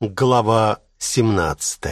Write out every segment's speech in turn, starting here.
Глава 17.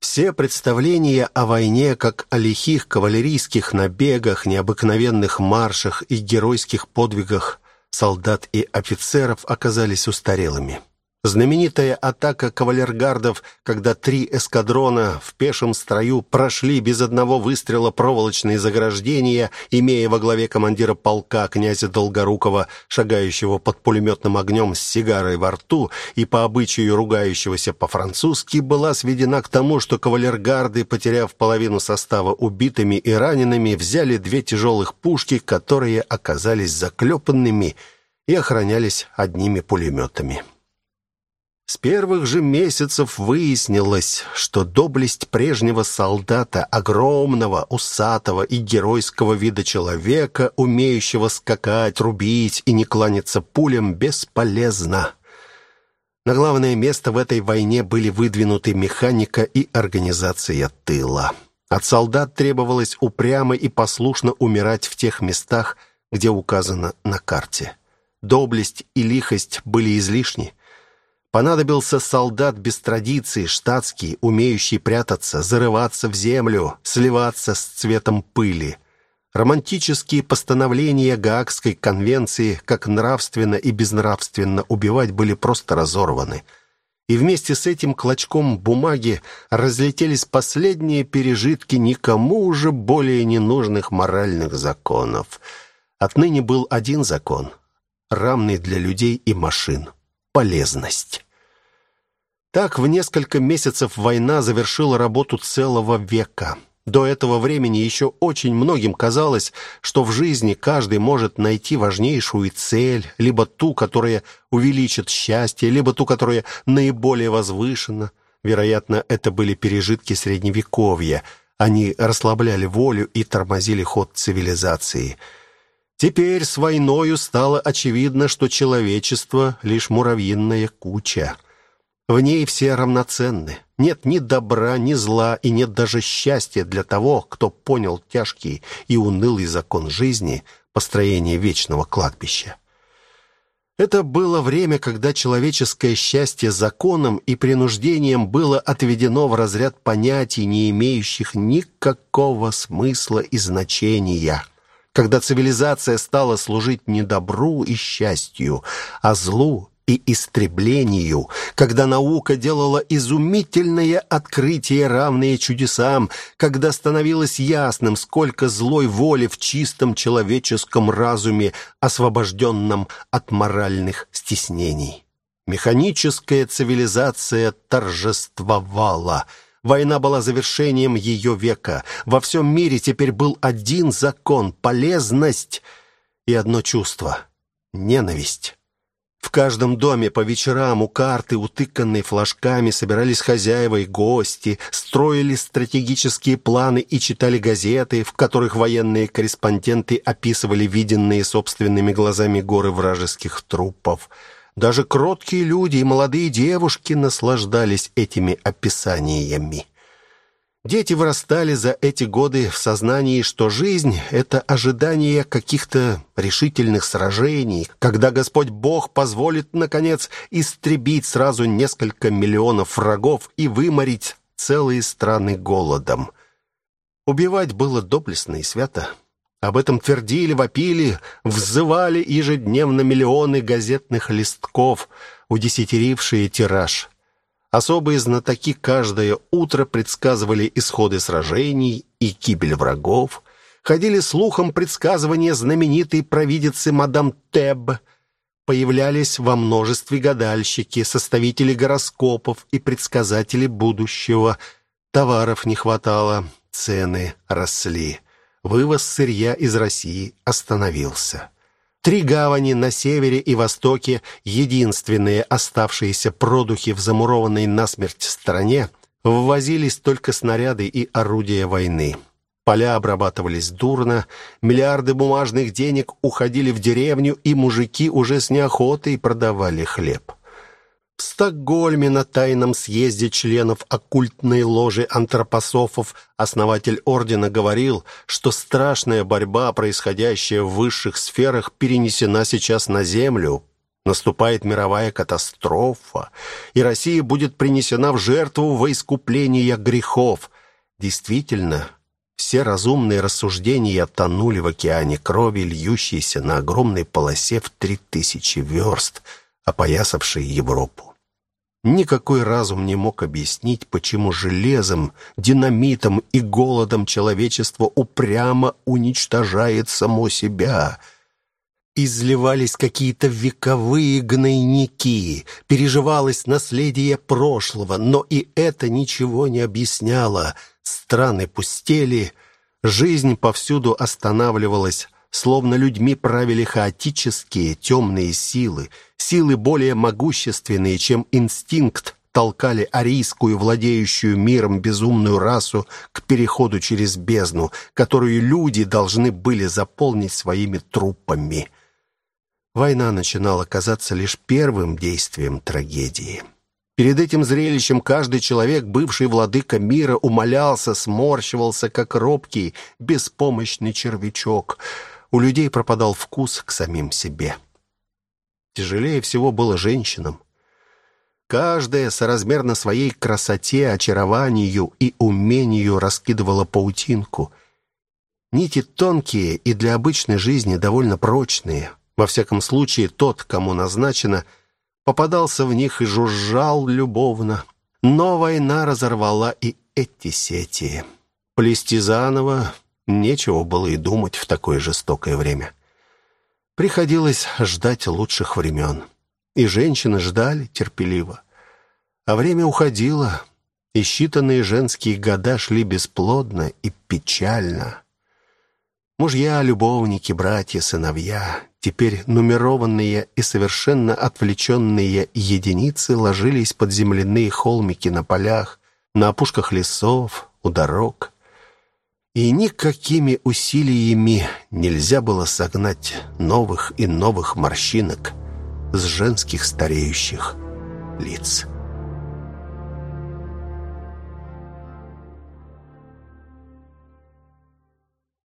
Все представления о войне, как о лихих кавалерийских набегах, необыкновенных маршах и геройских подвигах солдат и офицеров, оказались устарелыми. Знаменитая атака кавалергардов, когда три эскадрона в пешем строю прошли без одного выстрела проволочные заграждения, имея во главе командира полка князя Долгорукова, шагающего под пулеметным огнем с сигарой во рту и по обычаю ругающегося по-французски, была сведена к тому, что кавалергарды, потеряв половину состава убитыми и ранеными, взяли две тяжелых пушки, которые оказались заклепанными и охранялись одними пулеметами. С первых же месяцев выяснилось, что доблесть прежнего солдата, огромного, усатого и геройского вида человека, умеющего скакать, рубить и не кланяться пулям, бесполезна. На главное место в этой войне были выдвинуты механика и организация тыла. От солдат требовалось упрямо и послушно умирать в тех местах, где указано на карте. Доблесть и лихость были излишни. Понадобился солдат без традиции, штатский, умеющий прятаться, зарываться в землю, сливаться с цветом пыли. Романтические постановления Гаагской конвенции, как нравственно и безнравственно убивать, были просто разорваны. И вместе с этим клочком бумаги разлетелись последние пережитки никому уже более ненужных моральных законов. Отныне был один закон, равный для людей и машин — полезность. Так в несколько месяцев война завершила работу целого века. До этого времени еще очень многим казалось, что в жизни каждый может найти важнейшую цель, либо ту, которая увеличит счастье, либо ту, которая наиболее возвышена. Вероятно, это были пережитки средневековья. Они расслабляли волю и тормозили ход цивилизации. Теперь с войною стало очевидно, что человечество лишь муравьиная куча. В ней все равноценны. Нет ни добра, ни зла, и нет даже счастья для того, кто понял тяжкий и унылый закон жизни построения вечного кладбища. Это было время, когда человеческое счастье законом и принуждением было отведено в разряд понятий, не имеющих никакого смысла и значения. Когда цивилизация стала служить не добру и счастью, а злу и истреблению, когда наука делала изумительные открытия, равные чудесам, когда становилось ясным, сколько злой воли в чистом человеческом разуме, освобожденном от моральных стеснений. Механическая цивилизация торжествовала. Война была завершением ее века. Во всем мире теперь был один закон — полезность и одно чувство — ненависть. В каждом доме по вечерам у карты, утыканной флажками, собирались хозяева и гости, строили стратегические планы и читали газеты, в которых военные корреспонденты описывали виденные собственными глазами горы вражеских трупов. Даже кроткие люди и молодые девушки наслаждались этими описаниями. Дети вырастали за эти годы в сознании, что жизнь — это ожидание каких-то решительных сражений, когда Господь Бог позволит, наконец, истребить сразу несколько миллионов врагов и выморить целые страны голодом. Убивать было доблестно и свято. Об этом твердили, вопили, взывали ежедневно миллионы газетных листков, удесятерившие тираж — Особые знатоки каждое утро предсказывали исходы сражений и гибель врагов. Ходили слухом предсказывания знаменитой провидицы мадам Теб. Появлялись во множестве гадальщики, составители гороскопов и предсказатели будущего. Товаров не хватало, цены росли. Вывоз сырья из России остановился. Три гавани на севере и востоке, единственные оставшиеся продухи в замурованной насмерть стране, ввозились только снаряды и орудия войны. Поля обрабатывались дурно, миллиарды бумажных денег уходили в деревню, и мужики уже с неохотой продавали хлеб. В Стокгольме на тайном съезде членов оккультной ложи антропософов основатель ордена говорил, что страшная борьба, происходящая в высших сферах, перенесена сейчас на землю. Наступает мировая катастрофа, и Россия будет принесена в жертву во искупление грехов. Действительно, все разумные рассуждения тонули в океане крови, льющейся на огромной полосе в три тысячи верст, опоясавшей Европу. Никакой разум не мог объяснить, почему железом, динамитом и голодом человечество упрямо уничтожает само себя – изливались какие-то вековые гнойники, переживалось наследие прошлого, но и это ничего не объясняло. Страны пустели, жизнь повсюду останавливалась, словно людьми правили хаотические темные силы, силы более могущественные, чем инстинкт, толкали арийскую, владеющую миром безумную расу к переходу через бездну, которую люди должны были заполнить своими трупами. Война начинала казаться лишь первым действием трагедии. Перед этим зрелищем каждый человек, бывший владыка мира, умолялся, сморщивался, как робкий, беспомощный червячок. У людей пропадал вкус к самим себе. Тяжелее всего было женщинам. Каждая соразмерно своей красоте, очарованию и умению раскидывала паутинку. Нити тонкие и для обычной жизни довольно прочные — во всяком случае, тот, кому назначено, попадался в них и жужжал любовно. Но война разорвала и эти сети. Плести заново нечего было и думать в такое жестокое время. Приходилось ждать лучших времен. И женщины ждали терпеливо. А время уходило, и считанные женские года шли бесплодно и печально. Мужья, любовники, братья, сыновья Теперь нумерованные и совершенно отвлеченные единицы ложились под земляные холмики на полях, на опушках лесов, у дорог. И никакими усилиями нельзя было согнать новых и новых морщинок с женских стареющих лиц.